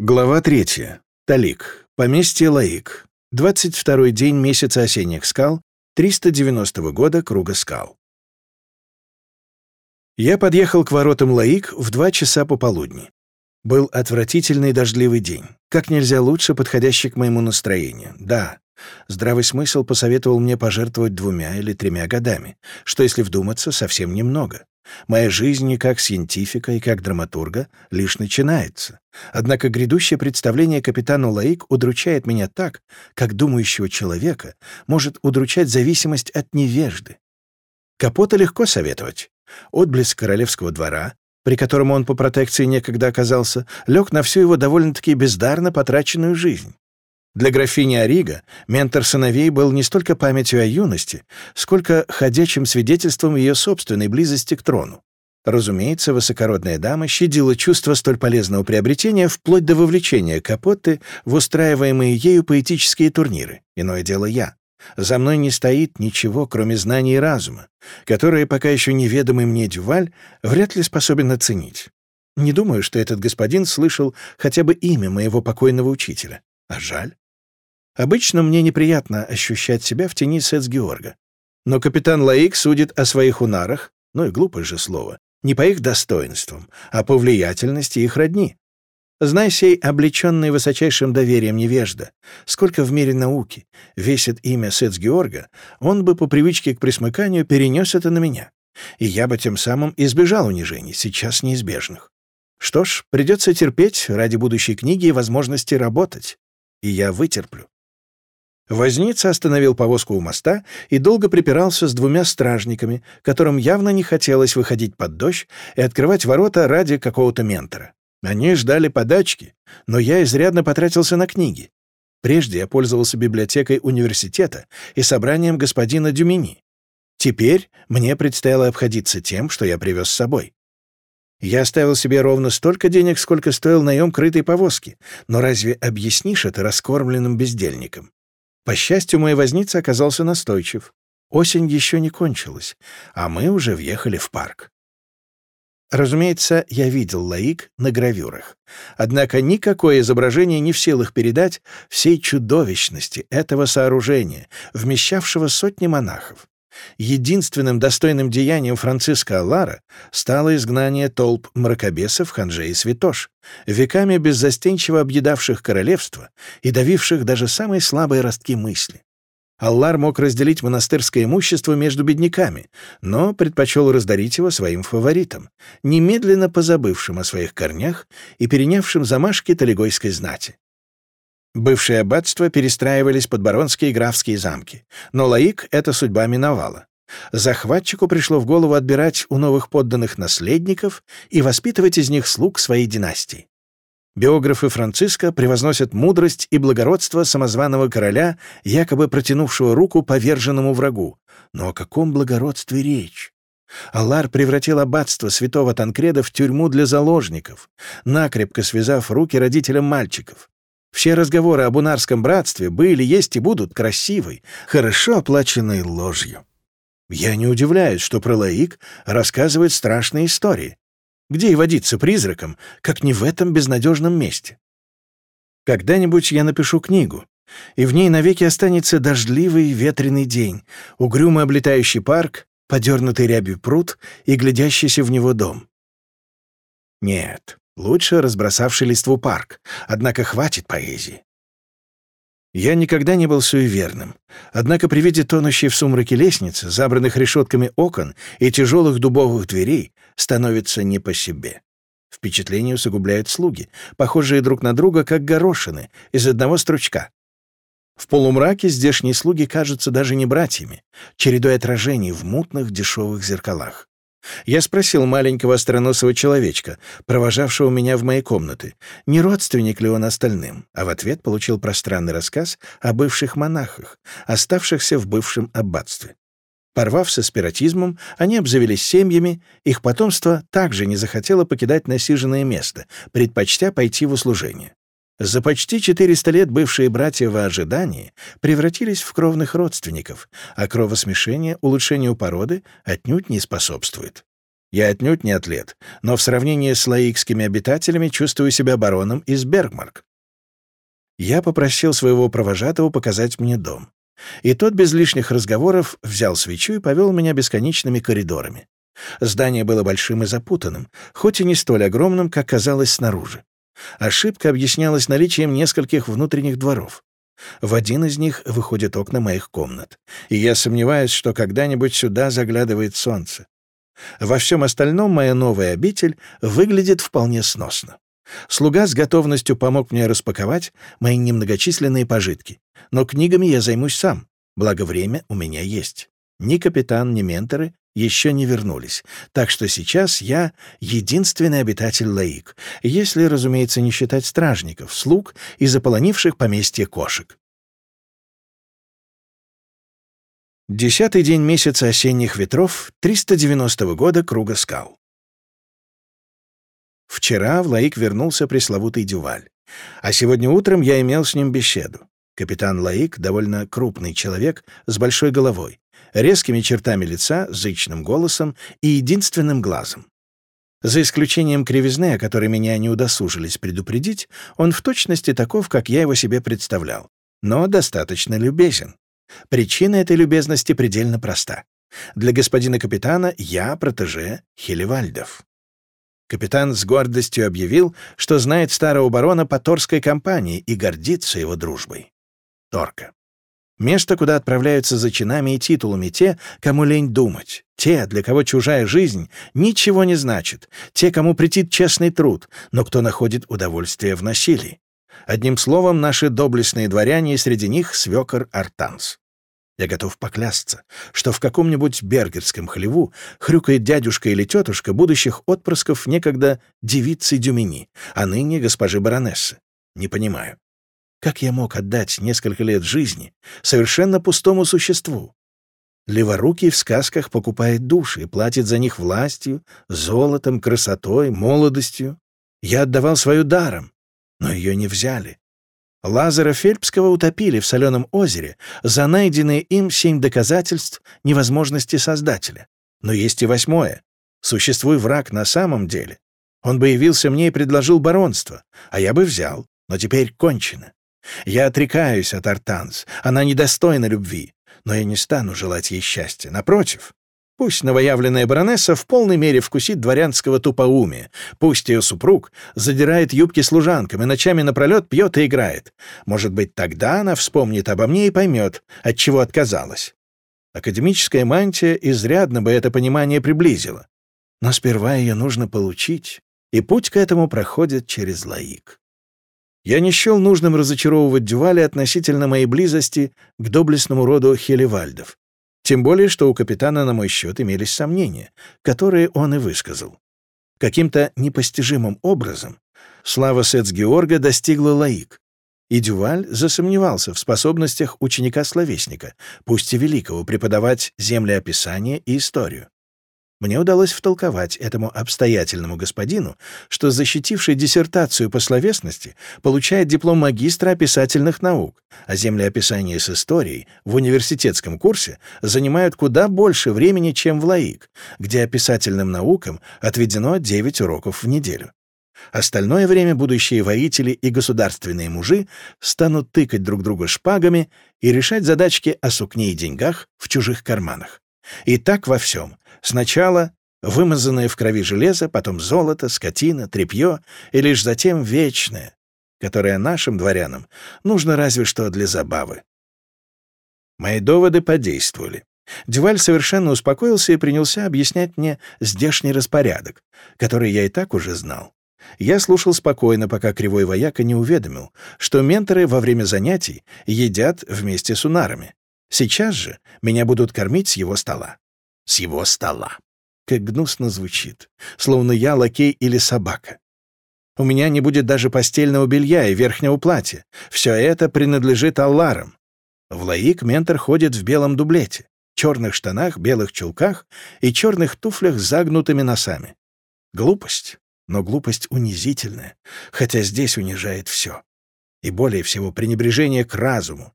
Глава 3. Талик. Поместье Лаик. 22 день месяца осенних скал, 390 года круга скал. Я подъехал к воротам Лаик в два часа пополудни. Был отвратительный дождливый день, как нельзя лучше подходящий к моему настроению. Да, здравый смысл посоветовал мне пожертвовать двумя или тремя годами, что, если вдуматься, совсем немного. Моя жизнь и как сcientifica, и как драматурга лишь начинается. Однако грядущее представление капитана Лаик удручает меня так, как думающего человека может удручать зависимость от невежды. Капота легко советовать. Отблеск королевского двора, при котором он по протекции некогда оказался, лег на всю его довольно-таки бездарно потраченную жизнь. Для графини Орига ментор сыновей был не столько памятью о юности, сколько ходячим свидетельством ее собственной близости к трону. Разумеется, высокородная дама щадила чувство столь полезного приобретения вплоть до вовлечения Капотты в устраиваемые ею поэтические турниры. Иное дело я. За мной не стоит ничего, кроме знаний и разума, которые пока еще неведомый мне Дюваль вряд ли способен оценить. Не думаю, что этот господин слышал хотя бы имя моего покойного учителя. А жаль. Обычно мне неприятно ощущать себя в тени Сец-Георга. Но капитан Лаик судит о своих унарах, ну и глупое же слово, не по их достоинствам, а по влиятельности их родни. Знай сей облеченный высочайшим доверием невежда, сколько в мире науки весит имя Сец-Георга, он бы по привычке к присмыканию перенес это на меня. И я бы тем самым избежал унижений, сейчас неизбежных. Что ж, придется терпеть ради будущей книги и возможности работать. И я вытерплю. Возница остановил повозку у моста и долго припирался с двумя стражниками, которым явно не хотелось выходить под дождь и открывать ворота ради какого-то ментора. Они ждали подачки, но я изрядно потратился на книги. Прежде я пользовался библиотекой университета и собранием господина Дюмини. Теперь мне предстояло обходиться тем, что я привез с собой. Я оставил себе ровно столько денег, сколько стоил наем крытой повозки, но разве объяснишь это раскормленным бездельникам? По счастью, мой возница оказался настойчив. Осень еще не кончилась, а мы уже въехали в парк. Разумеется, я видел лаик на гравюрах. Однако никакое изображение не в силах передать всей чудовищности этого сооружения, вмещавшего сотни монахов. Единственным достойным деянием Франциска Аллара стало изгнание толп мракобесов Ханже и Святош, веками беззастенчиво объедавших королевство и давивших даже самые слабые ростки мысли. Аллар мог разделить монастырское имущество между бедняками, но предпочел раздарить его своим фаворитам, немедленно позабывшим о своих корнях и перенявшим замашки талигойской знати. Бывшие аббатства перестраивались под баронские и графские замки, но Лаик эта судьба миновала. Захватчику пришло в голову отбирать у новых подданных наследников и воспитывать из них слуг своей династии. Биографы Франциска превозносят мудрость и благородство самозваного короля, якобы протянувшего руку поверженному врагу. Но о каком благородстве речь? Аллар превратил аббатство святого Танкреда в тюрьму для заложников, накрепко связав руки родителям мальчиков. Все разговоры об унарском братстве были, есть и будут красивой, хорошо оплаченной ложью. Я не удивляюсь, что про Лаик рассказывает страшные истории. Где и водиться призраком, как не в этом безнадежном месте? Когда-нибудь я напишу книгу, и в ней навеки останется дождливый ветреный день, угрюмый облетающий парк, подернутый рябью пруд и глядящийся в него дом. Нет, Лучше разбросавший листву парк, однако хватит поэзии. Я никогда не был суеверным, однако при виде тонущей в сумраке лестницы, забранных решетками окон и тяжелых дубовых дверей, становится не по себе. Впечатление усугубляют слуги, похожие друг на друга, как горошины, из одного стручка. В полумраке здешние слуги кажутся даже не братьями, чередой отражений в мутных дешевых зеркалах. Я спросил маленького остроносого человечка, провожавшего меня в моей комнаты, не родственник ли он остальным, а в ответ получил пространный рассказ о бывших монахах, оставшихся в бывшем аббатстве. Порвав со спиратизмом, они обзавелись семьями, их потомство также не захотело покидать насиженное место, предпочтя пойти в услужение. За почти 400 лет бывшие братья в ожидании превратились в кровных родственников, а кровосмешение улучшению породы отнюдь не способствует. Я отнюдь не атлет, но в сравнении с лаикскими обитателями чувствую себя бароном из Бергмарк. Я попросил своего провожатого показать мне дом. И тот без лишних разговоров взял свечу и повел меня бесконечными коридорами. Здание было большим и запутанным, хоть и не столь огромным, как казалось снаружи. Ошибка объяснялась наличием нескольких внутренних дворов. В один из них выходят окна моих комнат, и я сомневаюсь, что когда-нибудь сюда заглядывает солнце. Во всем остальном моя новая обитель выглядит вполне сносно. Слуга с готовностью помог мне распаковать мои немногочисленные пожитки, но книгами я займусь сам, благо время у меня есть. Ни капитан, ни менторы еще не вернулись, так что сейчас я единственный обитатель Лаик, если, разумеется, не считать стражников, слуг и заполонивших поместье кошек. Десятый день месяца осенних ветров 390 года Круга скал. Вчера в Лаик вернулся пресловутый Дюваль, а сегодня утром я имел с ним беседу. Капитан Лаик — довольно крупный человек с большой головой, резкими чертами лица, зычным голосом и единственным глазом. За исключением кривизны, о которой меня не удосужились предупредить, он в точности таков, как я его себе представлял, но достаточно любезен. Причина этой любезности предельно проста. Для господина капитана я протеже Хелевальдов. Капитан с гордостью объявил, что знает старого барона по Торской компании и гордится его дружбой. Торка. Место, куда отправляются за чинами и титулами те, кому лень думать, те, для кого чужая жизнь ничего не значит, те, кому претит честный труд, но кто находит удовольствие в насилии. Одним словом, наши доблестные дворяне, и среди них свекор Артанс. Я готов поклясться, что в каком-нибудь бергерском хлеву хрюкает дядюшка или тетушка будущих отпрысков некогда девицы Дюмини, а ныне госпожи баронессы. Не понимаю. Как я мог отдать несколько лет жизни совершенно пустому существу? Леворукий в сказках покупает души и платит за них властью, золотом, красотой, молодостью. Я отдавал свою даром, но ее не взяли. Лазара Фельпского утопили в соленом озере за найденные им семь доказательств невозможности Создателя. Но есть и восьмое. Существуй враг на самом деле. Он бы явился мне и предложил баронство, а я бы взял, но теперь кончено. Я отрекаюсь от Артанс, она недостойна любви, но я не стану желать ей счастья. Напротив, Пусть новоявленная баронесса в полной мере вкусит дворянского тупоумия. Пусть ее супруг задирает юбки служанкам и ночами напролет пьет и играет. Может быть, тогда она вспомнит обо мне и поймет, от чего отказалась. Академическая мантия изрядно бы это понимание приблизила. Но сперва ее нужно получить, и путь к этому проходит через лаик. Я не счел нужным разочаровывать Дюваля относительно моей близости к доблестному роду Хелевальдов. Тем более, что у капитана на мой счет имелись сомнения, которые он и высказал. Каким-то непостижимым образом слава Сец-Георга достигла лаик, и Дюваль засомневался в способностях ученика-словесника, пусть и великого, преподавать землеописание и историю. Мне удалось втолковать этому обстоятельному господину, что защитивший диссертацию по словесности получает диплом магистра описательных наук, а землеописание с историей в университетском курсе занимают куда больше времени, чем в ЛАИК, где описательным наукам отведено 9 уроков в неделю. Остальное время будущие воители и государственные мужи станут тыкать друг друга шпагами и решать задачки о сукне и деньгах в чужих карманах. И так во всем, Сначала вымазанное в крови железо, потом золото, скотина, тряпье, и лишь затем вечное, которое нашим дворянам нужно разве что для забавы. Мои доводы подействовали. Дюваль совершенно успокоился и принялся объяснять мне здешний распорядок, который я и так уже знал. Я слушал спокойно, пока кривой вояка не уведомил, что менторы во время занятий едят вместе с унарами. Сейчас же меня будут кормить с его стола с его стола. Как гнусно звучит, словно я лакей или собака. У меня не будет даже постельного белья и верхнего платья. Все это принадлежит Алларам. В Лаик ментор ходит в белом дублете, черных штанах, белых чулках и черных туфлях с загнутыми носами. Глупость, но глупость унизительная, хотя здесь унижает все. И более всего пренебрежение к разуму.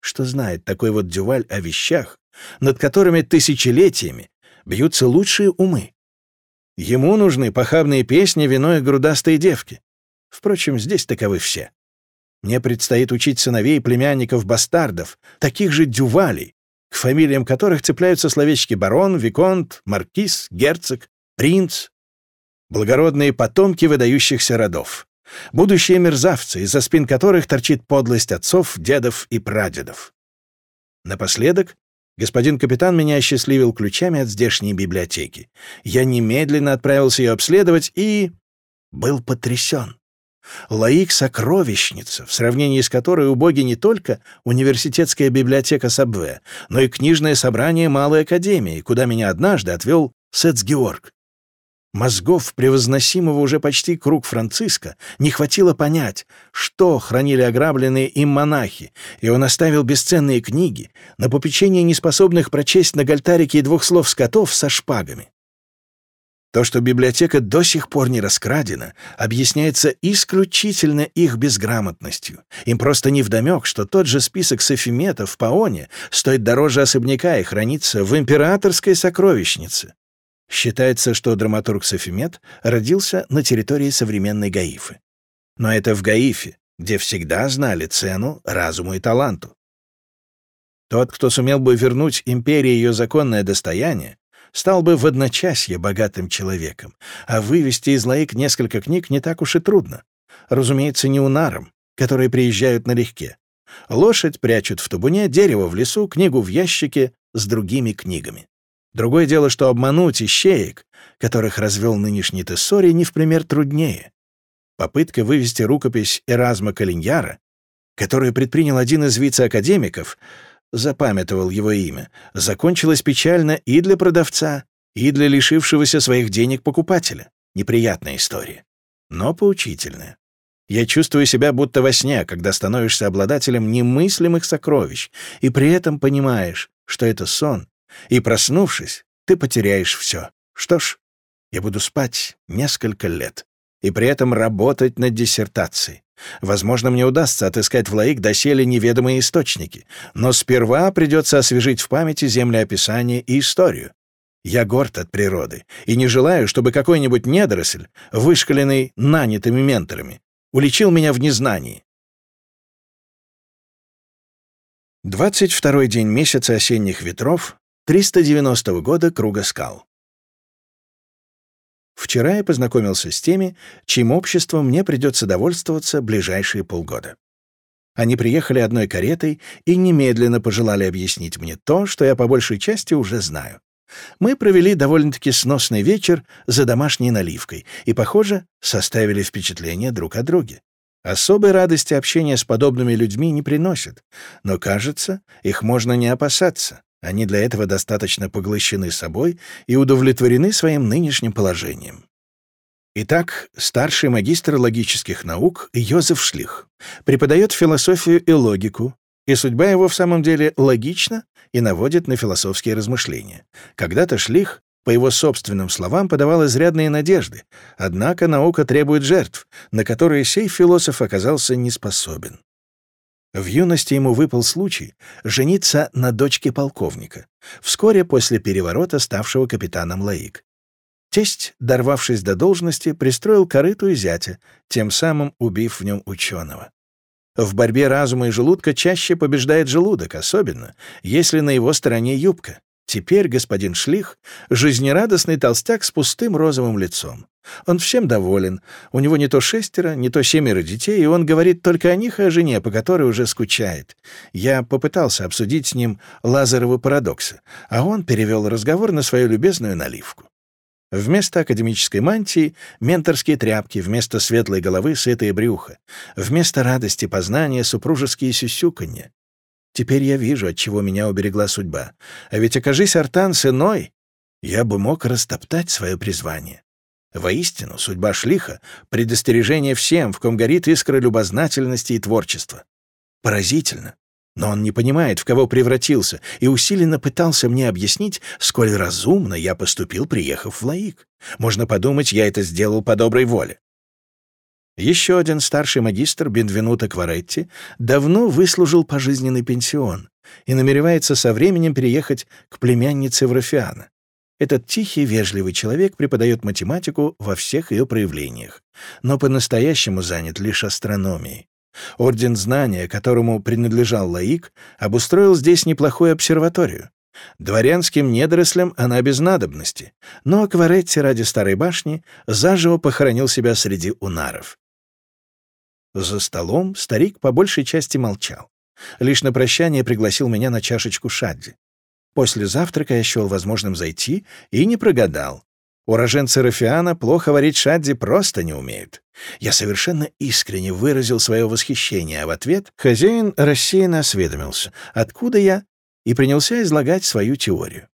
Что знает такой вот Дюваль о вещах, над которыми тысячелетиями бьются лучшие умы. Ему нужны похабные песни, вино и грудастые девки. Впрочем, здесь таковы все. Мне предстоит учить сыновей племянников-бастардов, таких же дювалей, к фамилиям которых цепляются словечки барон, виконт, маркиз, герцог, принц. Благородные потомки выдающихся родов. Будущие мерзавцы, из-за спин которых торчит подлость отцов, дедов и прадедов. Напоследок, господин капитан меня осчастливил ключами от здешней библиотеки. Я немедленно отправился ее обследовать и... был потрясен. Лаик — сокровищница, в сравнении с которой у боги не только университетская библиотека Сабве, но и книжное собрание Малой Академии, куда меня однажды отвел Сетс-Георг. Мозгов превозносимого уже почти круг Франциска не хватило понять, что хранили ограбленные им монахи, и он оставил бесценные книги на попечение неспособных прочесть на гальтарике двух слов скотов со шпагами. То, что библиотека до сих пор не раскрадена, объясняется исключительно их безграмотностью. Им просто невдомек, что тот же список софиметов в Паоне стоит дороже особняка и хранится в императорской сокровищнице. Считается, что драматург Софимет родился на территории современной Гаифы. Но это в Гаифе, где всегда знали цену разуму и таланту. Тот, кто сумел бы вернуть империи ее законное достояние, стал бы в одночасье богатым человеком, а вывести из лаик несколько книг не так уж и трудно. Разумеется, не унарам, которые приезжают налегке. Лошадь прячут в табуне, дерево в лесу, книгу в ящике с другими книгами. Другое дело, что обмануть ищеек, которых развел нынешний Тессори, не в пример труднее. Попытка вывести рукопись Эразма Калиньяра, которую предпринял один из вице-академиков, запамятовал его имя, закончилась печально и для продавца, и для лишившегося своих денег покупателя. Неприятная история, но поучительная. Я чувствую себя будто во сне, когда становишься обладателем немыслимых сокровищ, и при этом понимаешь, что это сон, и, проснувшись, ты потеряешь все. Что ж, я буду спать несколько лет и при этом работать над диссертацией. Возможно, мне удастся отыскать в Лаик доселе неведомые источники, но сперва придется освежить в памяти землеописание и историю. Я горд от природы и не желаю, чтобы какой-нибудь недоросль, вышкаленный нанятыми менторами, уличил меня в незнании. 22 день месяца осенних ветров 390 года Круга скал. Вчера я познакомился с теми, чьим обществом мне придется довольствоваться ближайшие полгода. Они приехали одной каретой и немедленно пожелали объяснить мне то, что я по большей части уже знаю. Мы провели довольно-таки сносный вечер за домашней наливкой и, похоже, составили впечатление друг о друге. Особой радости общения с подобными людьми не приносит, но, кажется, их можно не опасаться. Они для этого достаточно поглощены собой и удовлетворены своим нынешним положением. Итак, старший магистр логических наук Йозеф Шлих преподает философию и логику, и судьба его в самом деле логична и наводит на философские размышления. Когда-то Шлих, по его собственным словам, подавал изрядные надежды, однако наука требует жертв, на которые сей философ оказался не способен. В юности ему выпал случай жениться на дочке полковника, вскоре после переворота ставшего капитаном Лаик. Тесть, дорвавшись до должности, пристроил корыту и зятя, тем самым убив в нем ученого. В борьбе разума и желудка чаще побеждает желудок, особенно если на его стороне юбка. Теперь господин Шлих — жизнерадостный толстяк с пустым розовым лицом. Он всем доволен. У него не то шестеро, не то семеро детей, и он говорит только о них и о жене, по которой уже скучает. Я попытался обсудить с ним Лазаревы парадоксы, а он перевел разговор на свою любезную наливку. Вместо академической мантии — менторские тряпки, вместо светлой головы — сытое брюхо, вместо радости познания — супружеские сюсюканья. Теперь я вижу, от чего меня уберегла судьба. А ведь окажись Артан с я бы мог растоптать свое призвание. Воистину, судьба шлиха — предостережение всем, в ком горит искра любознательности и творчества. Поразительно. Но он не понимает, в кого превратился, и усиленно пытался мне объяснить, сколь разумно я поступил, приехав в Лаик. Можно подумать, я это сделал по доброй воле. Еще один старший магистр Бенвенуто Кваретти давно выслужил пожизненный пенсион и намеревается со временем переехать к племяннице Врафиана. Этот тихий, вежливый человек преподает математику во всех ее проявлениях, но по-настоящему занят лишь астрономией. Орден знания, которому принадлежал Лаик, обустроил здесь неплохую обсерваторию. Дворянским недорослям она без надобности, но Акваретти ради старой башни заживо похоронил себя среди унаров. За столом старик по большей части молчал. Лишь на прощание пригласил меня на чашечку шадди. После завтрака я счел возможным зайти и не прогадал. Уроженцы Рафиана плохо варить шадди просто не умеют. Я совершенно искренне выразил свое восхищение, а в ответ хозяин рассеянно осведомился, откуда я, и принялся излагать свою теорию.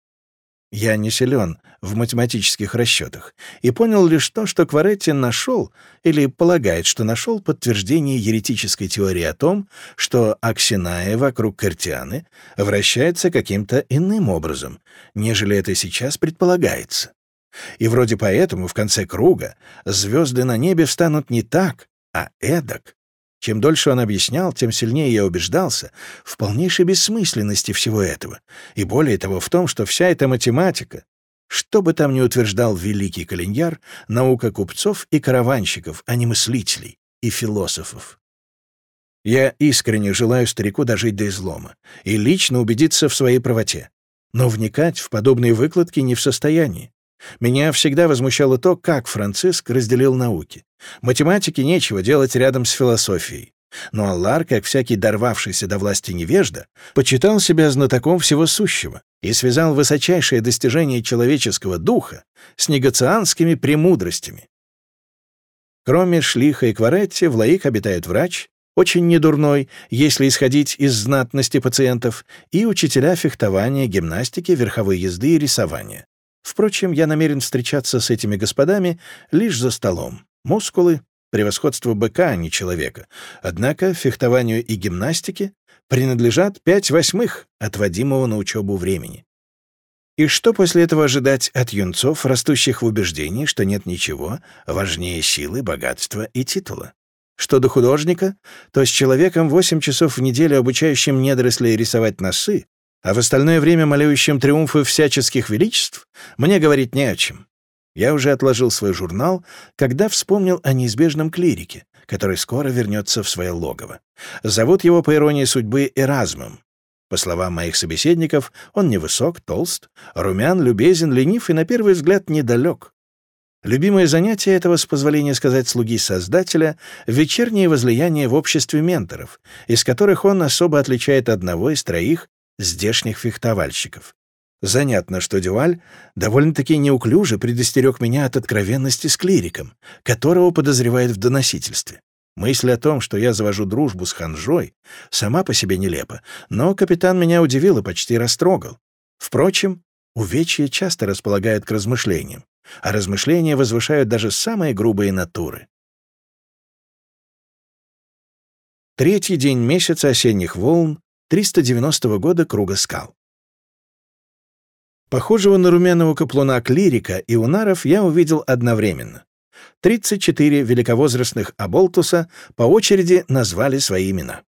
Я не силен в математических расчетах и понял лишь то, что Кваретти нашел или полагает, что нашел подтверждение еретической теории о том, что Аксиная вокруг Картианы вращается каким-то иным образом, нежели это сейчас предполагается. И вроде поэтому в конце круга звезды на небе встанут не так, а эдак. Чем дольше он объяснял, тем сильнее я убеждался в полнейшей бессмысленности всего этого, и более того в том, что вся эта математика, что бы там ни утверждал великий калиньяр, наука купцов и караванщиков, а не мыслителей и философов. Я искренне желаю старику дожить до излома и лично убедиться в своей правоте, но вникать в подобные выкладки не в состоянии. Меня всегда возмущало то, как Франциск разделил науки. Математике нечего делать рядом с философией. Но Аллар, как всякий дорвавшийся до власти невежда, почитал себя знатоком всего сущего и связал высочайшее достижение человеческого духа с негацианскими премудростями. Кроме Шлиха и Кваретти, в Лаик обитает врач, очень недурной, если исходить из знатности пациентов, и учителя фехтования, гимнастики, верховой езды и рисования. Впрочем, я намерен встречаться с этими господами лишь за столом. Мускулы — превосходство быка, а не человека. Однако фехтованию и гимнастике принадлежат пять восьмых отводимого на учебу времени. И что после этого ожидать от юнцов, растущих в убеждении, что нет ничего важнее силы, богатства и титула? Что до художника, то с человеком восемь часов в неделю, обучающим недорослей рисовать носы, а в остальное время малюющим триумфы всяческих величеств, мне говорить не о чем. Я уже отложил свой журнал, когда вспомнил о неизбежном клирике, который скоро вернется в свое логово. Зовут его, по иронии судьбы, Эразмом. По словам моих собеседников, он невысок, толст, румян, любезен, ленив и, на первый взгляд, недалек. Любимое занятие этого, с позволения сказать слуги Создателя, — вечернее возлияние в обществе менторов, из которых он особо отличает одного из троих здешних фехтовальщиков. Занятно, что Дюаль довольно-таки неуклюже предостерег меня от откровенности с клириком, которого подозревает в доносительстве. Мысль о том, что я завожу дружбу с ханжой, сама по себе нелепа, но капитан меня удивил и почти растрогал. Впрочем, увечья часто располагают к размышлениям, а размышления возвышают даже самые грубые натуры. Третий день месяца осенних волн 390 года Круга скал. Похожего на румяного каплуна клирика и унаров я увидел одновременно. 34 великовозрастных Аболтуса по очереди назвали свои имена.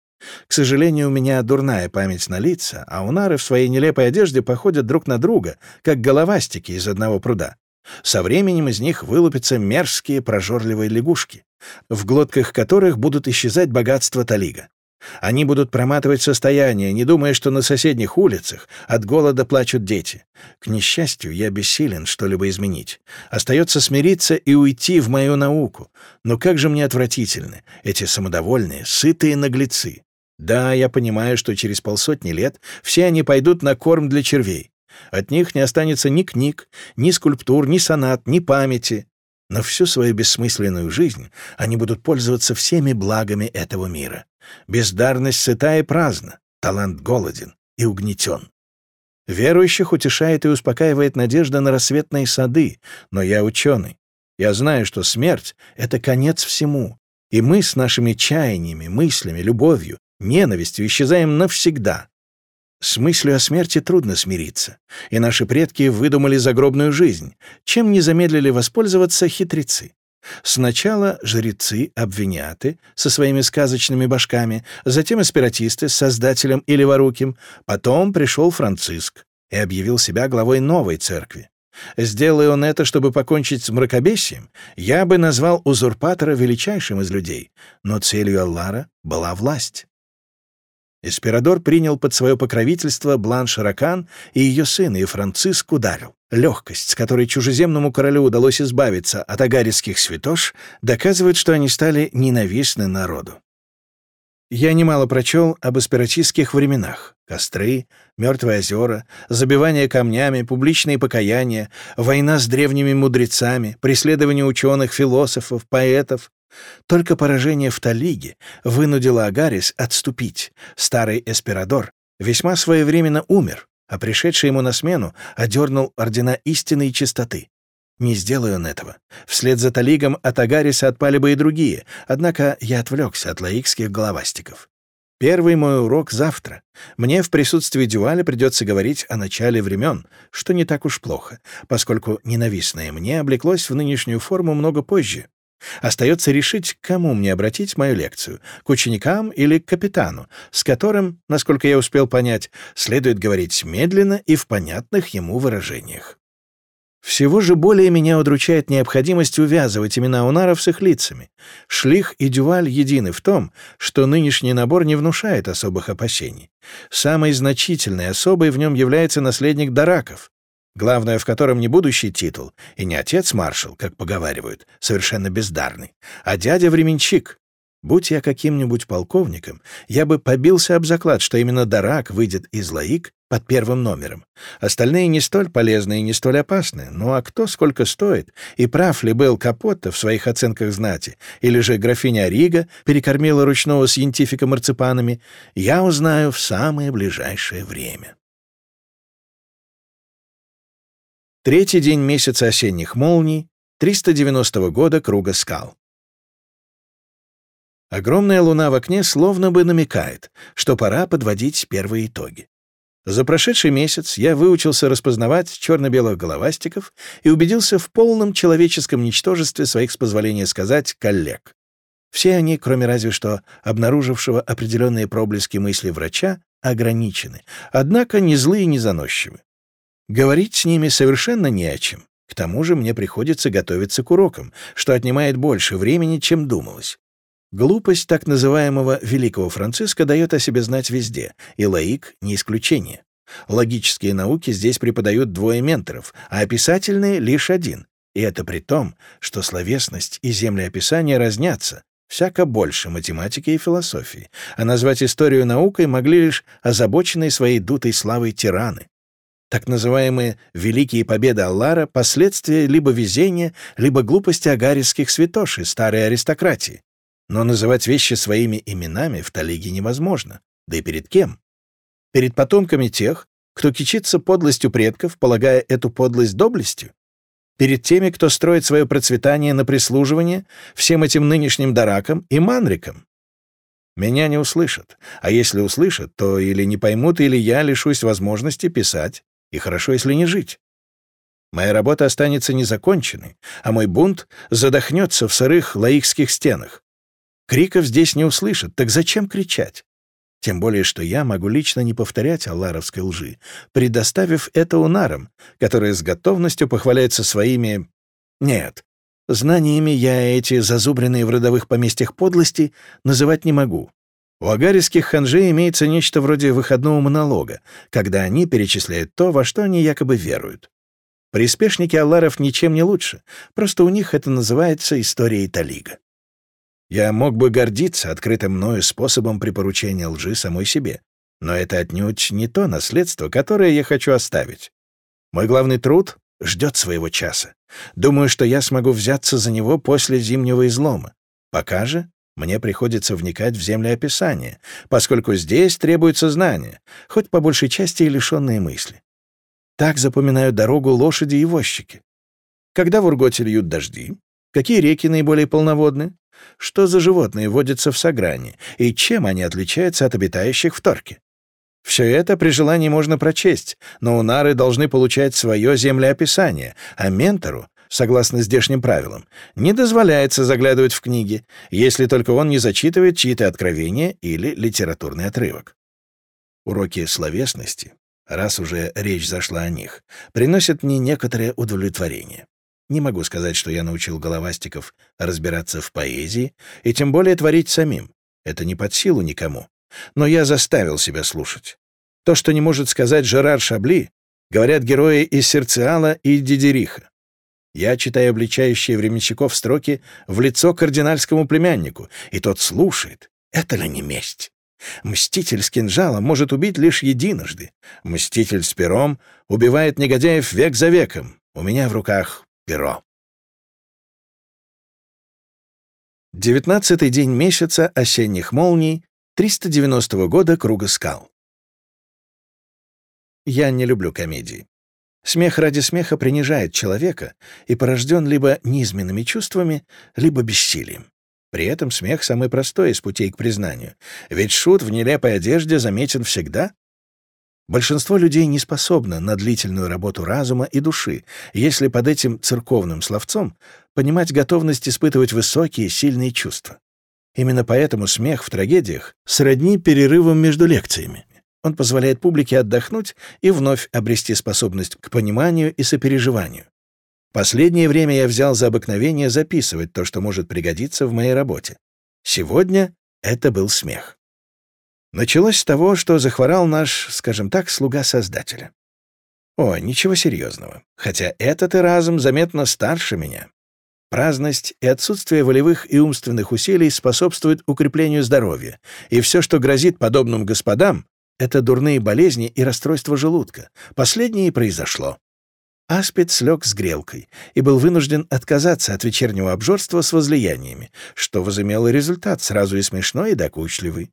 К сожалению, у меня дурная память на лица, а унары в своей нелепой одежде походят друг на друга, как головастики из одного пруда. Со временем из них вылупятся мерзкие прожорливые лягушки, в глотках которых будут исчезать богатства Талига. Они будут проматывать состояние, не думая, что на соседних улицах от голода плачут дети. К несчастью, я бессилен что-либо изменить. Остается смириться и уйти в мою науку. Но как же мне отвратительны эти самодовольные, сытые наглецы. Да, я понимаю, что через полсотни лет все они пойдут на корм для червей. От них не останется ни книг, ни скульптур, ни сонат, ни памяти. Но всю свою бессмысленную жизнь они будут пользоваться всеми благами этого мира. Бездарность сыта и праздна, талант голоден и угнетен. Верующих утешает и успокаивает надежда на рассветные сады, но я ученый. Я знаю, что смерть — это конец всему, и мы с нашими чаяниями, мыслями, любовью, ненавистью исчезаем навсегда. С мыслью о смерти трудно смириться, и наши предки выдумали загробную жизнь, чем не замедлили воспользоваться хитрецы. Сначала жрецы, обвиняты со своими сказочными башками, затем эспиратисты с создателем и леворуким, потом пришел Франциск и объявил себя главой новой церкви. Сделай он это, чтобы покончить с мракобесием, я бы назвал узурпатора величайшим из людей, но целью Аллара была власть. Эспирадор принял под свое покровительство Бланш Ракан и ее сына, и Франциск ударил. Легкость, с которой чужеземному королю удалось избавиться от агариских святош, доказывает, что они стали ненавистны народу. Я немало прочел об аспиратистских временах. Костры, мертвые озера, забивание камнями, публичные покаяния, война с древними мудрецами, преследование ученых, философов, поэтов, только поражение в Талиге вынудило Агарис отступить. Старый Эспирадор весьма своевременно умер, а пришедший ему на смену одернул ордена истины и чистоты. Не сделай он этого. Вслед за Талигом от Агариса отпали бы и другие, однако я отвлекся от лаикских головастиков. Первый мой урок завтра. Мне в присутствии Дюаля придется говорить о начале времен, что не так уж плохо, поскольку ненавистное мне облеклось в нынешнюю форму много позже. Остается решить, к кому мне обратить мою лекцию — к ученикам или к капитану, с которым, насколько я успел понять, следует говорить медленно и в понятных ему выражениях. Всего же более меня удручает необходимость увязывать имена унаров с их лицами. Шлих и Дюваль едины в том, что нынешний набор не внушает особых опасений. Самой значительной особой в нем является наследник Дараков, главное в котором не будущий титул, и не отец-маршал, как поговаривают, совершенно бездарный, а дядя-временщик. Будь я каким-нибудь полковником, я бы побился об заклад, что именно Дарак выйдет из Лаик под первым номером. Остальные не столь полезны и не столь опасны. Ну а кто сколько стоит? И прав ли был Капотто в своих оценках знати? Или же графиня Рига перекормила ручного сcientifica марципанами? Я узнаю в самое ближайшее время. Третий день месяца осенних молний, 390 года круга скал. Огромная луна в окне словно бы намекает, что пора подводить первые итоги. За прошедший месяц я выучился распознавать черно-белых головастиков и убедился в полном человеческом ничтожестве своих, с позволения сказать, коллег. Все они, кроме разве что обнаружившего определенные проблески мысли врача, ограничены, однако не злые и не заносчивы. Говорить с ними совершенно не о чем. К тому же мне приходится готовиться к урокам, что отнимает больше времени, чем думалось. Глупость так называемого «великого Франциска» дает о себе знать везде, и лаик — не исключение. Логические науки здесь преподают двое менторов, а описательные — лишь один. И это при том, что словесность и землеописание разнятся, всяко больше математики и философии, а назвать историю наукой могли лишь озабоченные своей дутой славой тираны. Так называемые «великие победы Аллара» — последствия либо везения, либо глупости агариских святошей, старой аристократии. Но называть вещи своими именами в Талиге невозможно. Да и перед кем? Перед потомками тех, кто кичится подлостью предков, полагая эту подлость доблестью? Перед теми, кто строит свое процветание на прислуживание всем этим нынешним даракам и манрикам? Меня не услышат, а если услышат, то или не поймут, или я лишусь возможности писать и хорошо, если не жить. Моя работа останется незаконченной, а мой бунт задохнется в сырых лаикских стенах. Криков здесь не услышат, так зачем кричать? Тем более, что я могу лично не повторять алларовской лжи, предоставив это унарам, которые с готовностью похваляются своими... Нет, знаниями я эти зазубренные в родовых поместьях подлости называть не могу. У агариских ханжей имеется нечто вроде выходного монолога, когда они перечисляют то, во что они якобы веруют. Приспешники Алларов ничем не лучше, просто у них это называется историей Талига. Я мог бы гордиться открытым мною способом припоручения лжи самой себе, но это отнюдь не то наследство, которое я хочу оставить. Мой главный труд ждет своего часа. Думаю, что я смогу взяться за него после зимнего излома. Пока же мне приходится вникать в землеописание, поскольку здесь требуется знание, хоть по большей части и лишенные мысли. Так запоминают дорогу лошади и возчики. Когда в Урготе льют дожди? Какие реки наиболее полноводны? Что за животные водятся в Сагране? И чем они отличаются от обитающих в Торке? Все это при желании можно прочесть, но унары должны получать свое землеописание, а ментору согласно здешним правилам, не дозволяется заглядывать в книги, если только он не зачитывает чьи-то откровения или литературный отрывок. Уроки словесности раз уже речь зашла о них, приносят мне некоторое удовлетворение. Не могу сказать, что я научил головастиков разбираться в поэзии и тем более творить самим. Это не под силу никому. Но я заставил себя слушать. То, что не может сказать Жерар Шабли, говорят герои из Серциала и Дидериха. Я читаю обличающие временщиков строки в лицо кардинальскому племяннику, и тот слушает. Это ли не месть? Мститель с кинжалом может убить лишь единожды. Мститель с пером убивает негодяев век за веком. У меня в руках перо. Девятнадцатый день месяца осенних молний 390 года Круга скал. Я не люблю комедии. Смех ради смеха принижает человека и порожден либо низменными чувствами, либо бессилием. При этом смех — самый простой из путей к признанию, ведь шут в нелепой одежде заметен всегда. Большинство людей не способно на длительную работу разума и души, если под этим церковным словцом понимать готовность испытывать высокие, сильные чувства. Именно поэтому смех в трагедиях сродни перерывам между лекциями. Он позволяет публике отдохнуть и вновь обрести способность к пониманию и сопереживанию. Последнее время я взял за обыкновение записывать то, что может пригодиться в моей работе. Сегодня это был смех. Началось с того, что захворал наш, скажем так, слуга Создателя. О, ничего серьезного. Хотя этот и разум заметно старше меня. Праздность и отсутствие волевых и умственных усилий способствуют укреплению здоровья, и все, что грозит подобным господам, это дурные болезни и расстройство желудка. Последнее и произошло. Аспид слег с грелкой и был вынужден отказаться от вечернего обжорства с возлияниями, что возымело результат сразу и смешной, и докучливый.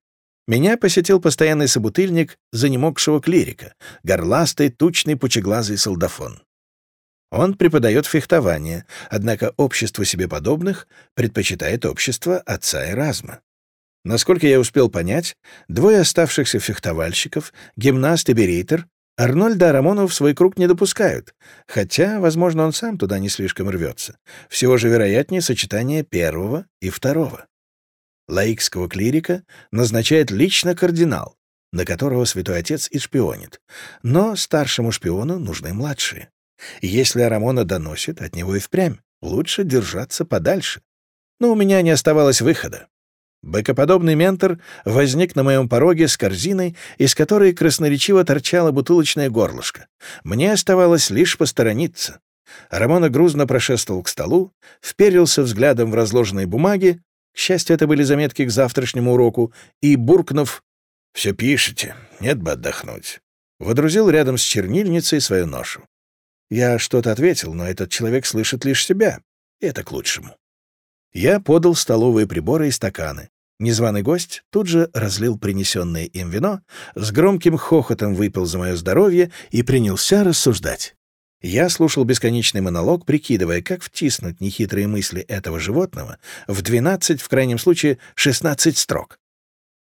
Меня посетил постоянный собутыльник занемогшего клирика, горластый, тучный, пучеглазый солдафон. Он преподает фехтование, однако общество себе подобных предпочитает общество отца Эразма. Насколько я успел понять, двое оставшихся фехтовальщиков, гимнаст и берейтер, Арнольда Арамонова в свой круг не допускают, хотя, возможно, он сам туда не слишком рвется. Всего же вероятнее сочетание первого и второго. Лаикского клирика назначает лично кардинал, на которого святой отец и шпионит. Но старшему шпиону нужны младшие. Если Арамона доносит, от него и впрямь лучше держаться подальше. Но у меня не оставалось выхода. Быкоподобный ментор возник на моем пороге с корзиной, из которой красноречиво торчало бутылочное горлышко. Мне оставалось лишь посторониться. Рамона грузно прошествовал к столу, вперился взглядом в разложенные бумаги, к счастью, это были заметки к завтрашнему уроку, и, буркнув «Все пишете, нет бы отдохнуть», водрузил рядом с чернильницей свою ношу. Я что-то ответил, но этот человек слышит лишь себя, и это к лучшему. Я подал столовые приборы и стаканы. Незваный гость тут же разлил принесенное им вино, с громким хохотом выпил за мое здоровье и принялся рассуждать. Я слушал бесконечный монолог, прикидывая, как втиснуть нехитрые мысли этого животного в 12, в крайнем случае, 16 строк.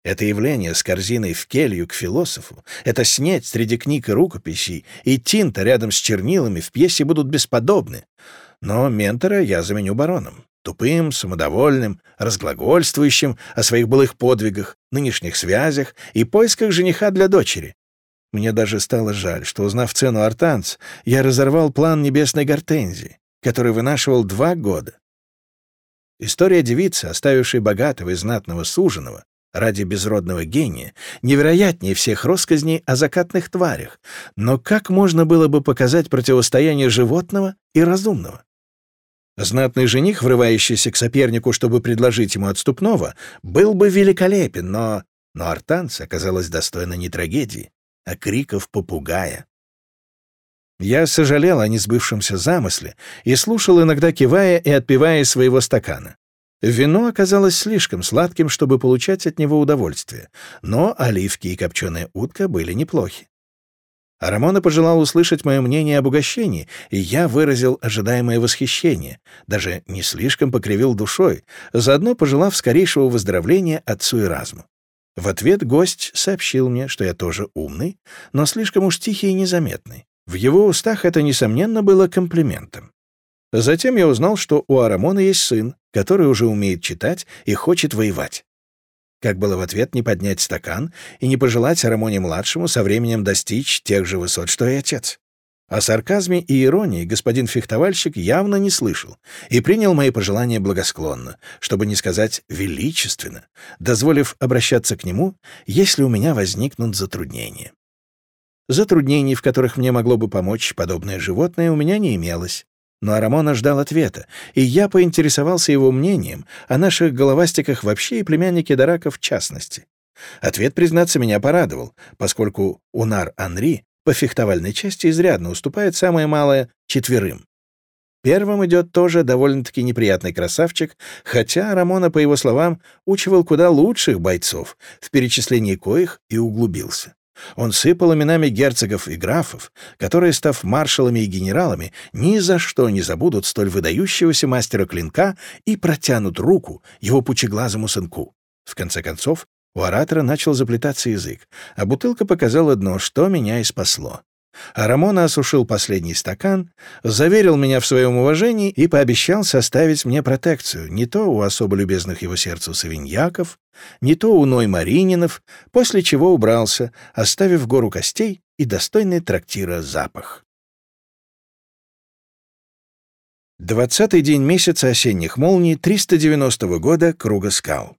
Это явление с корзиной в келью к философу, это снеть среди книг и рукописей, и тинта рядом с чернилами в пьесе будут бесподобны. Но ментора я заменю бароном тупым, самодовольным, разглагольствующим о своих былых подвигах, нынешних связях и поисках жениха для дочери. Мне даже стало жаль, что, узнав цену артанц, я разорвал план небесной гортензии, который вынашивал два года. История девицы, оставившей богатого и знатного суженого ради безродного гения, невероятнее всех россказней о закатных тварях, но как можно было бы показать противостояние животного и разумного? Знатный жених, врывающийся к сопернику, чтобы предложить ему отступного, был бы великолепен, но... Но Артанц оказалась достойна не трагедии, а криков попугая. Я сожалел о несбывшемся замысле и слушал, иногда кивая и отпивая своего стакана. Вино оказалось слишком сладким, чтобы получать от него удовольствие, но оливки и копченая утка были неплохи. А Рамона пожелал услышать мое мнение об угощении, и я выразил ожидаемое восхищение, даже не слишком покривил душой, заодно пожелав скорейшего выздоровления отцу Эразму. В ответ гость сообщил мне, что я тоже умный, но слишком уж тихий и незаметный. В его устах это, несомненно, было комплиментом. Затем я узнал, что у Арамона есть сын, который уже умеет читать и хочет воевать. Как было в ответ не поднять стакан и не пожелать Рамоне-младшему со временем достичь тех же высот, что и отец? О сарказме и иронии господин фехтовальщик явно не слышал и принял мои пожелания благосклонно, чтобы не сказать величественно, дозволив обращаться к нему, если у меня возникнут затруднения. Затруднений, в которых мне могло бы помочь подобное животное, у меня не имелось. Но Арамона ждал ответа, и я поинтересовался его мнением о наших головастиках вообще и племяннике Дарака в частности. Ответ, признаться, меня порадовал, поскольку Унар Анри по фехтовальной части изрядно уступает самое малое четверым. Первым идет тоже довольно-таки неприятный красавчик, хотя Рамона, по его словам, учивал куда лучших бойцов, в перечислении коих и углубился. Он сыпал именами герцогов и графов, которые, став маршалами и генералами, ни за что не забудут столь выдающегося мастера клинка и протянут руку его пучеглазому сынку. В конце концов, у оратора начал заплетаться язык, а бутылка показала дно, что меня и спасло. А Рамона осушил последний стакан, заверил меня в своем уважении и пообещал составить мне протекцию не то у особо любезных его сердцу савиньяков, не то у Ной Марининов, после чего убрался, оставив гору костей и достойный трактира запах. Двадцатый день месяца осенних молний 390 года Круга скал.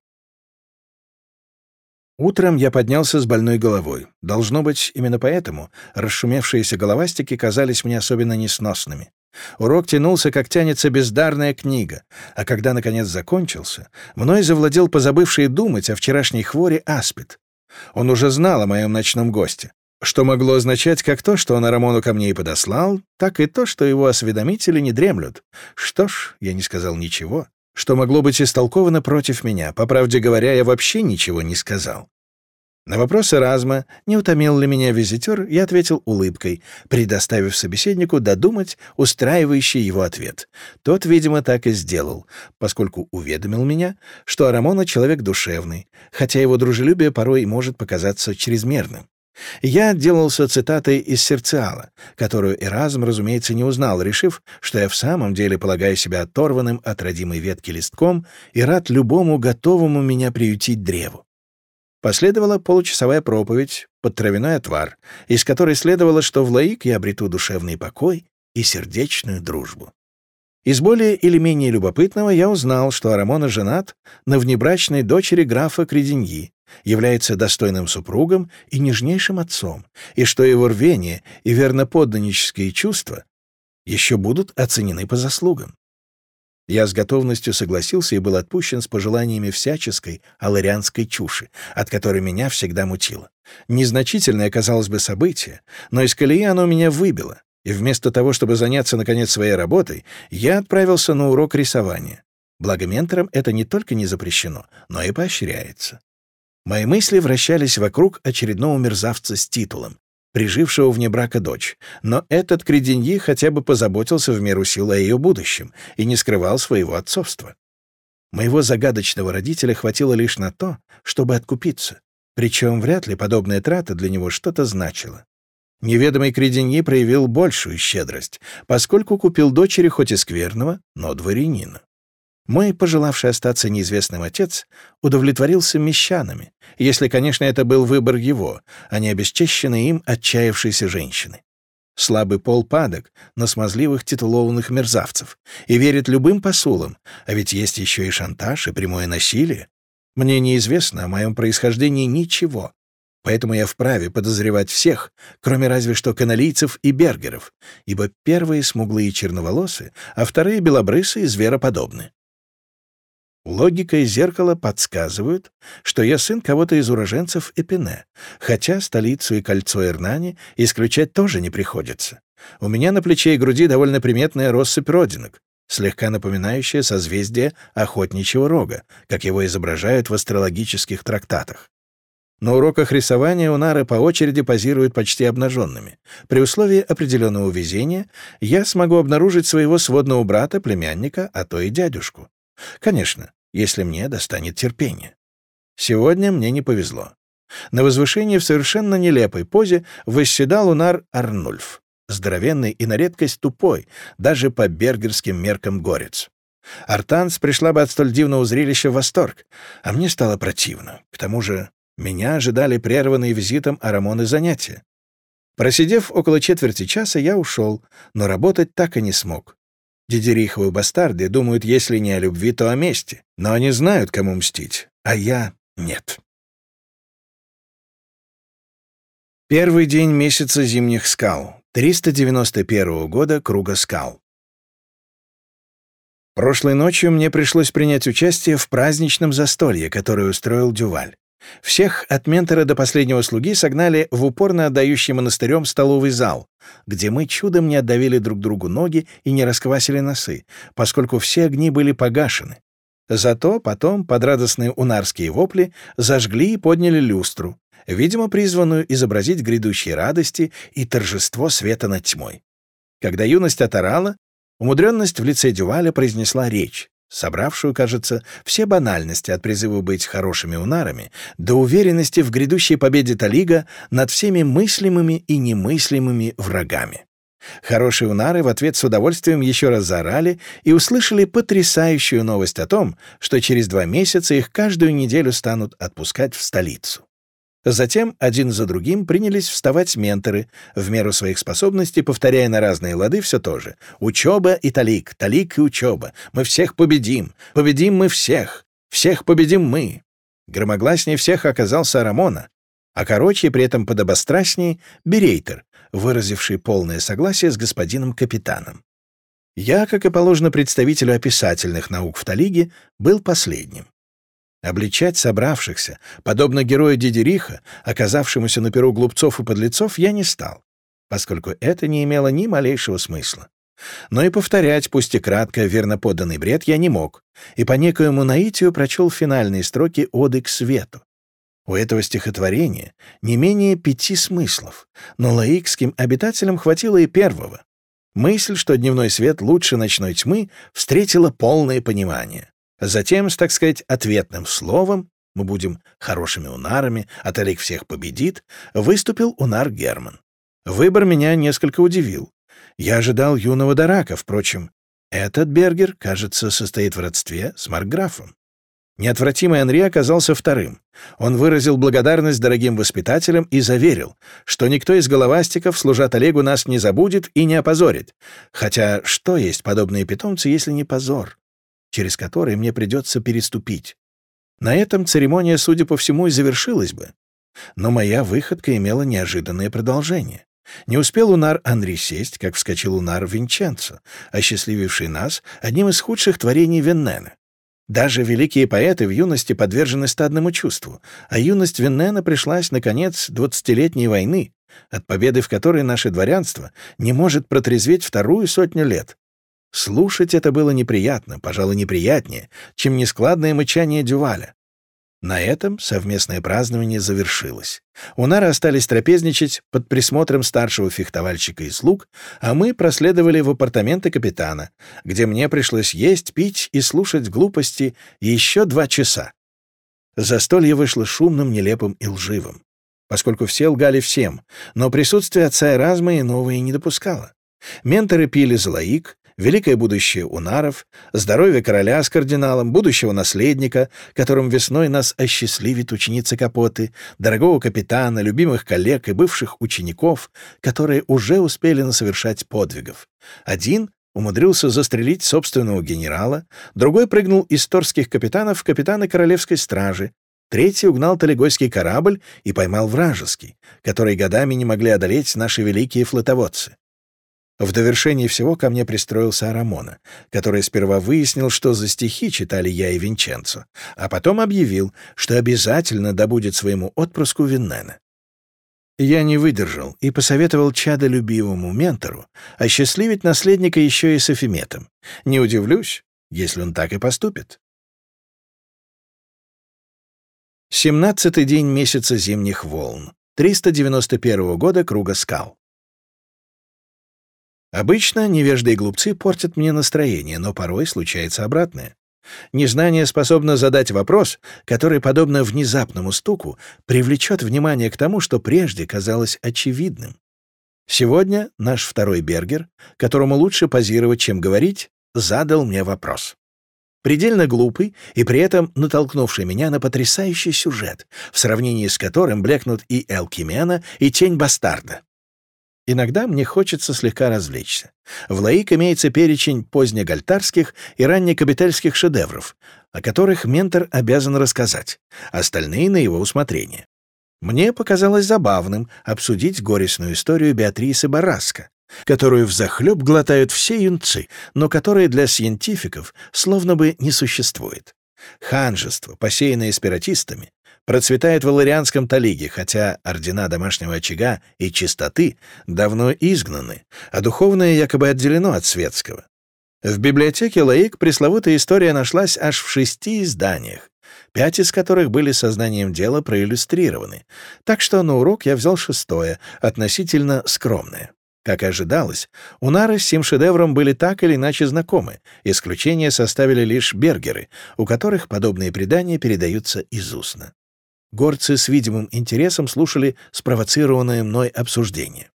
Утром я поднялся с больной головой. Должно быть, именно поэтому расшумевшиеся головастики казались мне особенно несносными. Урок тянулся, как тянется бездарная книга, а когда, наконец, закончился, мной завладел позабывший думать о вчерашней хворе аспид. Он уже знал о моем ночном госте, что могло означать как то, что он Арамону ко мне и подослал, так и то, что его осведомители не дремлют. Что ж, я не сказал ничего что могло быть истолковано против меня. По правде говоря, я вообще ничего не сказал. На вопрос Эразма, не утомил ли меня визитер, я ответил улыбкой, предоставив собеседнику додумать устраивающий его ответ. Тот, видимо, так и сделал, поскольку уведомил меня, что Арамона человек душевный, хотя его дружелюбие порой может показаться чрезмерным. Я отделался цитатой из Серциала, которую Эразм, разумеется, не узнал, решив, что я в самом деле полагаю себя оторванным от родимой ветки листком и рад любому готовому меня приютить древу. Последовала получасовая проповедь под травяной отвар, из которой следовало, что в Лаик я обрету душевный покой и сердечную дружбу. Из более или менее любопытного я узнал, что Арамона женат на внебрачной дочери графа Креденьи, является достойным супругом и нежнейшим отцом, и что его рвение и верноподданнические чувства еще будут оценены по заслугам. Я с готовностью согласился и был отпущен с пожеланиями всяческой аларианской чуши, от которой меня всегда мутило. Незначительное, казалось бы, событие, но из колеи оно меня выбило, и вместо того, чтобы заняться, наконец, своей работой, я отправился на урок рисования. Благо менторам это не только не запрещено, но и поощряется. Мои мысли вращались вокруг очередного мерзавца с титулом, прижившего вне брака дочь, но этот Креденьи хотя бы позаботился в меру сил о ее будущем и не скрывал своего отцовства. Моего загадочного родителя хватило лишь на то, чтобы откупиться, причем вряд ли подобная трата для него что-то значила. Неведомый Креденьи проявил большую щедрость, поскольку купил дочери хоть и скверного, но дворянина. Мой, пожелавший остаться неизвестным отец, удовлетворился мещанами, если, конечно, это был выбор его, а не обесчещенной им отчаявшейся женщины. Слабый пол падок на смазливых титулованных мерзавцев и верит любым посулам, а ведь есть еще и шантаж и прямое насилие. Мне неизвестно о моем происхождении ничего, поэтому я вправе подозревать всех, кроме разве что каналийцев и бергеров, ибо первые смуглые черноволосы, а вторые белобрысы и звероподобны. Логика и зеркало подсказывают, что я сын кого-то из уроженцев Эпине, хотя столицу и кольцо Ирнани исключать тоже не приходится. У меня на плече и груди довольно приметная россыпь родинок, слегка напоминающая созвездие охотничьего рога, как его изображают в астрологических трактатах. На уроках рисования унары по очереди позируют почти обнаженными. При условии определенного везения я смогу обнаружить своего сводного брата, племянника, а то и дядюшку. Конечно, если мне достанет терпение. Сегодня мне не повезло. На возвышении в совершенно нелепой позе восседал Унар Арнульф, здоровенный и на редкость тупой, даже по бергерским меркам горец. Артанс пришла бы от столь дивного зрелища в восторг, а мне стало противно. К тому же меня ожидали прерванные визитом Арамоны занятия. Просидев около четверти часа, я ушел, но работать так и не смог. Дидериховы бастарды думают, если не о любви, то о мести. Но они знают, кому мстить, а я — нет. Первый день месяца зимних скал. 391 года Круга скал. Прошлой ночью мне пришлось принять участие в праздничном застолье, которое устроил Дюваль. Всех от ментора до последнего слуги согнали в упорно отдающий монастырем столовый зал, где мы чудом не отдавили друг другу ноги и не расквасили носы, поскольку все огни были погашены. Зато потом, под радостные унарские вопли, зажгли и подняли люстру, видимо, призванную изобразить грядущие радости и торжество света над тьмой. Когда юность оторала, умудренность в лице Дюваля произнесла речь, собравшую, кажется, все банальности от призыва быть хорошими унарами до уверенности в грядущей победе Талига над всеми мыслимыми и немыслимыми врагами. Хорошие унары в ответ с удовольствием еще раз заорали и услышали потрясающую новость о том, что через два месяца их каждую неделю станут отпускать в столицу. Затем один за другим принялись вставать менторы, в меру своих способностей повторяя на разные лады все то же. «Учеба и талик, талик и учеба. Мы всех победим. Победим мы всех. Всех победим мы». Громогласнее всех оказался Рамона, а короче при этом подобострастнее — Берейтер, выразивший полное согласие с господином капитаном. Я, как и положено представителю описательных наук в Талиге, был последним. Обличать собравшихся, подобно герою Дидериха, оказавшемуся на перу глупцов и подлецов, я не стал, поскольку это не имело ни малейшего смысла. Но и повторять, пусть и кратко, верно поданный бред я не мог, и по некоему наитию прочел финальные строки «Оды к свету». У этого стихотворения не менее пяти смыслов, но лаикским обитателям хватило и первого. Мысль, что дневной свет лучше ночной тьмы, встретила полное понимание. Затем, с, так сказать, ответным словом, мы будем хорошими унарами, а Талик всех победит, выступил унар Герман. Выбор меня несколько удивил. Я ожидал юного Дарака, впрочем. Этот Бергер, кажется, состоит в родстве с Маркграфом. Неотвратимый Анри оказался вторым. Он выразил благодарность дорогим воспитателям и заверил, что никто из головастиков, служа Олегу, нас не забудет и не опозорит. Хотя что есть подобные питомцы, если не позор? Через который мне придется переступить. На этом церемония, судя по всему, и завершилась бы. Но моя выходка имела неожиданное продолжение. Не успел Унар Анри сесть, как вскочил Унар Винченцо, осчастлививший нас одним из худших творений Веннена. Даже великие поэты в юности подвержены стадному чувству, а юность Веннена пришлась на конец двадцатилетней войны, от победы в которой наше дворянство не может протрезветь вторую сотню лет, Слушать это было неприятно, пожалуй, неприятнее, чем нескладное мычание Дюваля. На этом совместное празднование завершилось. У Нары остались трапезничать под присмотром старшего фехтовальщика и слуг, а мы проследовали в апартаменты капитана, где мне пришлось есть, пить и слушать глупости еще два часа. Застолье вышло шумным, нелепым и лживым, поскольку все лгали всем, но присутствие отца Эразма и новые не допускало. Менторы пили злоик, великое будущее унаров, здоровье короля с кардиналом, будущего наследника, которым весной нас осчастливит ученица Капоты, дорогого капитана, любимых коллег и бывших учеников, которые уже успели насовершать подвигов. Один умудрился застрелить собственного генерала, другой прыгнул из торских капитанов в капитаны королевской стражи, Третий угнал талигойский корабль и поймал вражеский, который годами не могли одолеть наши великие флотоводцы. В довершении всего ко мне пристроился Арамона, который сперва выяснил, что за стихи читали я и Винченцо, а потом объявил, что обязательно добудет своему отпрыску Виннена. Я не выдержал и посоветовал чадолюбивому ментору осчастливить наследника еще и с Эфиметом. Не удивлюсь, если он так и поступит. Семнадцатый день месяца зимних волн. 391 года Круга скал. Обычно невежды и глупцы портят мне настроение, но порой случается обратное. Незнание способно задать вопрос, который, подобно внезапному стуку, привлечет внимание к тому, что прежде казалось очевидным. Сегодня наш второй Бергер, которому лучше позировать, чем говорить, задал мне вопрос. предельно глупый и при этом натолкнувший меня на потрясающий сюжет, в сравнении с которым блекнут и Элкимена, и Тень Бастарда. Иногда мне хочется слегка развлечься. В Лаик имеется перечень позднегальтарских и раннекапитальских шедевров, о которых ментор обязан рассказать, остальные на его усмотрение. Мне показалось забавным обсудить горестную историю Беатрисы Бараско, которую взахлеб глотают все юнцы, но которая для сcientifiков словно бы не существует. Ханжество, посеянное спиратистами, процветает в Аларианском талиге, хотя ордена домашнего очага и чистоты давно изгнаны, а духовное якобы отделено от светского. В библиотеке Лаик пресловутая история нашлась аж в шести изданиях, пять из которых были сознанием дела проиллюстрированы, так что на урок я взял шестое, относительно скромное. Как и ожидалось, у Нары с сим шедевром были так или иначе знакомы, исключение составили лишь бергеры, у которых подобные предания передаются из устно. Горцы с видимым интересом слушали спровоцированное мной обсуждение.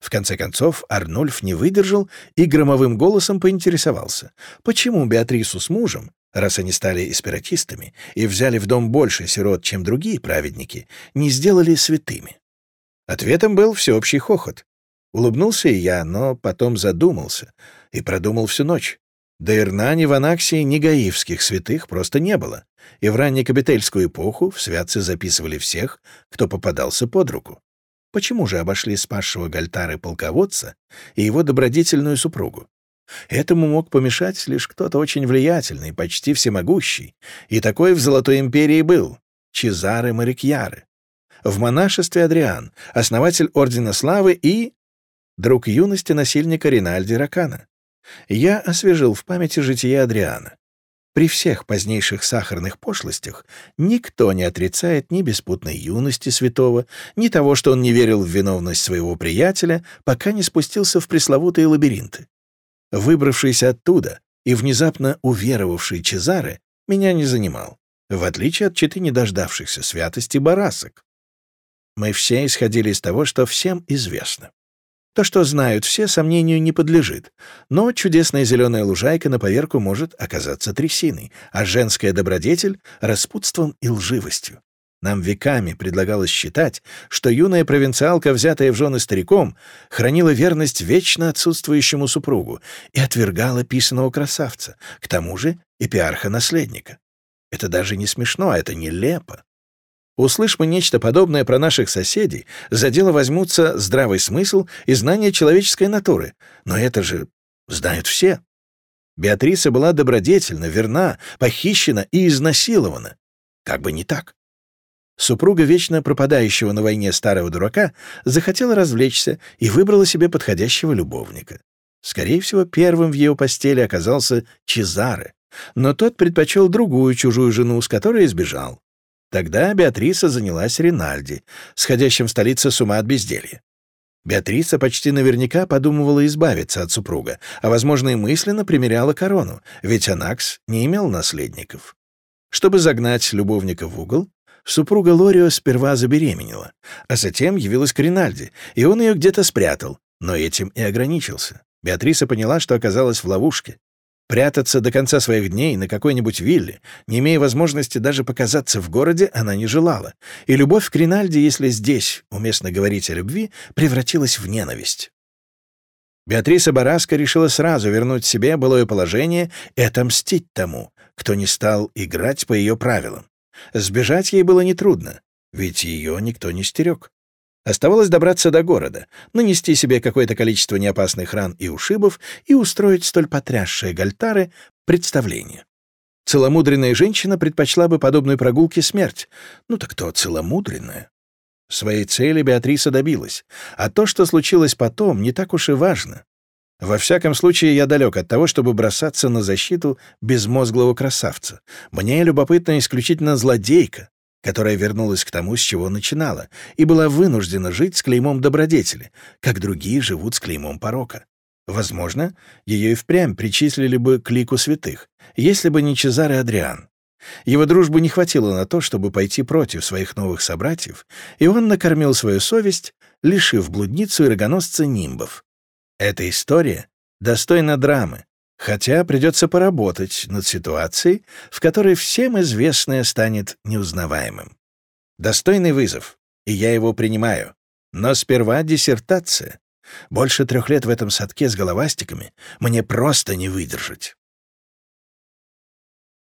В конце концов, Арнольф не выдержал и громовым голосом поинтересовался, почему Беатрису с мужем, раз они стали эспиратистами и взяли в дом больше сирот, чем другие праведники, не сделали святыми. Ответом был всеобщий хохот. Улыбнулся и я, но потом задумался и продумал всю ночь. До Ирнани в Анаксии ни гаивских святых просто не было, и в раннекапительскую эпоху в святцы записывали всех, кто попадался под руку. Почему же обошли спасшего Гальтары полководца и его добродетельную супругу? Этому мог помешать лишь кто-то очень влиятельный, почти всемогущий, и такой в Золотой империи был — Чезаре Марикьяре. В монашестве Адриан, основатель Ордена Славы и... друг юности насильника Ринальди Ракана я освежил в памяти житие Адриана. При всех позднейших сахарных пошлостях никто не отрицает ни беспутной юности святого, ни того, что он не верил в виновность своего приятеля, пока не спустился в пресловутые лабиринты. Выбравшийся оттуда и внезапно уверовавший Чезаре меня не занимал, в отличие от читы не дождавшихся святости барасок. Мы все исходили из того, что всем известно. То, что знают все, сомнению не подлежит. Но чудесная зеленая лужайка на поверку может оказаться трясиной, а женская добродетель — распутством и лживостью. Нам веками предлагалось считать, что юная провинциалка, взятая в жены стариком, хранила верность вечно отсутствующему супругу и отвергала писаного красавца, к тому же эпиарха-наследника. Это даже не смешно, а это нелепо. Услышь мы нечто подобное про наших соседей, за дело возьмутся здравый смысл и знание человеческой натуры. Но это же знают все. Беатриса была добродетельна, верна, похищена и изнасилована. Как бы не так. Супруга вечно пропадающего на войне старого дурака захотела развлечься и выбрала себе подходящего любовника. Скорее всего, первым в ее постели оказался Чезаре, но тот предпочел другую чужую жену, с которой избежал. Тогда Беатриса занялась Ринальди, сходящим в столице с ума от безделья. Беатриса почти наверняка подумывала избавиться от супруга, а, возможно, и мысленно примеряла корону, ведь Анакс не имел наследников. Чтобы загнать любовника в угол, супруга Лорио сперва забеременела, а затем явилась к Ринальди, и он ее где-то спрятал, но этим и ограничился. Беатриса поняла, что оказалась в ловушке. Прятаться до конца своих дней на какой-нибудь вилле, не имея возможности даже показаться в городе, она не желала. И любовь к Ринальде, если здесь уместно говорить о любви, превратилась в ненависть. Беатриса Бараска решила сразу вернуть себе былое положение и отомстить тому, кто не стал играть по ее правилам. Сбежать ей было нетрудно, ведь ее никто не стерег. Оставалось добраться до города, нанести себе какое-то количество неопасных ран и ушибов и устроить столь потрясшее Гальтары представление. Целомудренная женщина предпочла бы подобной прогулке смерть. Ну так кто целомудренная? Своей цели Беатриса добилась, а то, что случилось потом, не так уж и важно. Во всяком случае, я далек от того, чтобы бросаться на защиту безмозглого красавца. Мне любопытна исключительно злодейка, которая вернулась к тому, с чего начинала, и была вынуждена жить с клеймом добродетели, как другие живут с клеймом порока. Возможно, ее и впрямь причислили бы к лику святых, если бы не Чезаре Адриан. Его дружбы не хватило на то, чтобы пойти против своих новых собратьев, и он накормил свою совесть, лишив блудницу и рогоносца нимбов. Эта история достойна драмы, Хотя придется поработать над ситуацией, в которой всем известное станет неузнаваемым. Достойный вызов, и я его принимаю. Но сперва диссертация. Больше трех лет в этом садке с головастиками мне просто не выдержать.